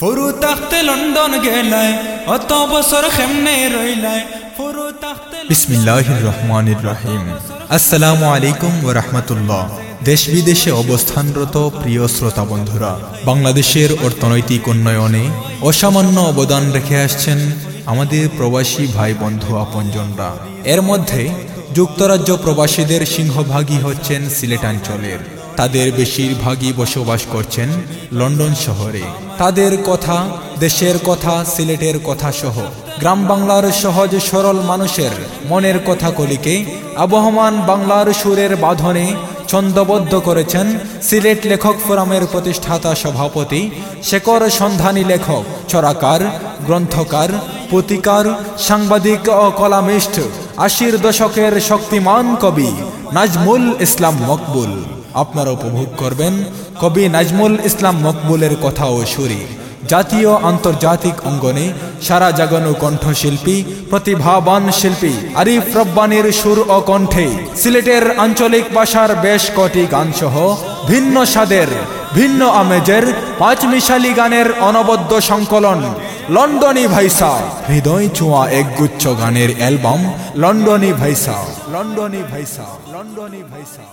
ফুরু তাখতে London গেলায় অত বছর খেমনে রইলায় ফুরু তাখতে বিসমিল্লাহির রহমানির রহিম। আসসালামু আলাইকুম ওয়া রাহমাতুল্লাহ। দেশ বিদেশে অবস্থানরত প্রিয় শ্রোতা বন্ধুরা বাংলাদেশের অর্থনৈতিক উন্নয়নে অসামান্য অবদান রেখে আসছেন আমাদের প্রবাসী ভাই বন্ধু আপনজনরা। এর মধ্যে যুক্তরাজ্য প্রবাসীদের সিংহভাগই হচ্ছেন সিলেটাঞ্চলের তাদের বেশিরভাগই বসবাস করছেন লন্ডন শহরে। তাদের কথা, দেশের কথা, সিলেটের কথা সহ গ্রাম বাংলার সহজ সরল মানুষের মনের কথাগুলিকে আবহমান বাংলার সুরের বাঁধনে ছন্দবদ্ধ করেছেন সিলেট লেখক ফোরামের প্রতিষ্ঠাতা সভাপতি শেকর সন্ধানী লেখক, চরাকার, গ্রন্থকার, পুতিকার, সাংবাদিক ও কলামিস্ট, আশির দশকের শক্তিমান কবি নাজমুল ইসলাম মকবুল। আপনারা উপভোগ করবেন কবি নাজমুল ইসলাম মকবুলের কথা ও সুরে। জাতীয় আন্তর্জাতিক অঙ্গনে সারা জাগানো কণ্ঠশিল্পী, প্রতিভাবান শিল্পী আরিফ রব্বানির সুর ও কণ্ঠে সিলেটের আঞ্চলিক ভাষার বেশ কটি গানসহ ভিন্ন স্বাদের, ভিন্ন আমেজের পাঁচ মিশালি গানের অনবদ্য সংকলন লন্ডনী ভাইসা। হৃদয় ছোঁয়া একগুচ্ছ গানের অ্যালবাম লন্ডনী ভাইসা লন্ডনী ভাইসা লন্ডনী ভাইসা।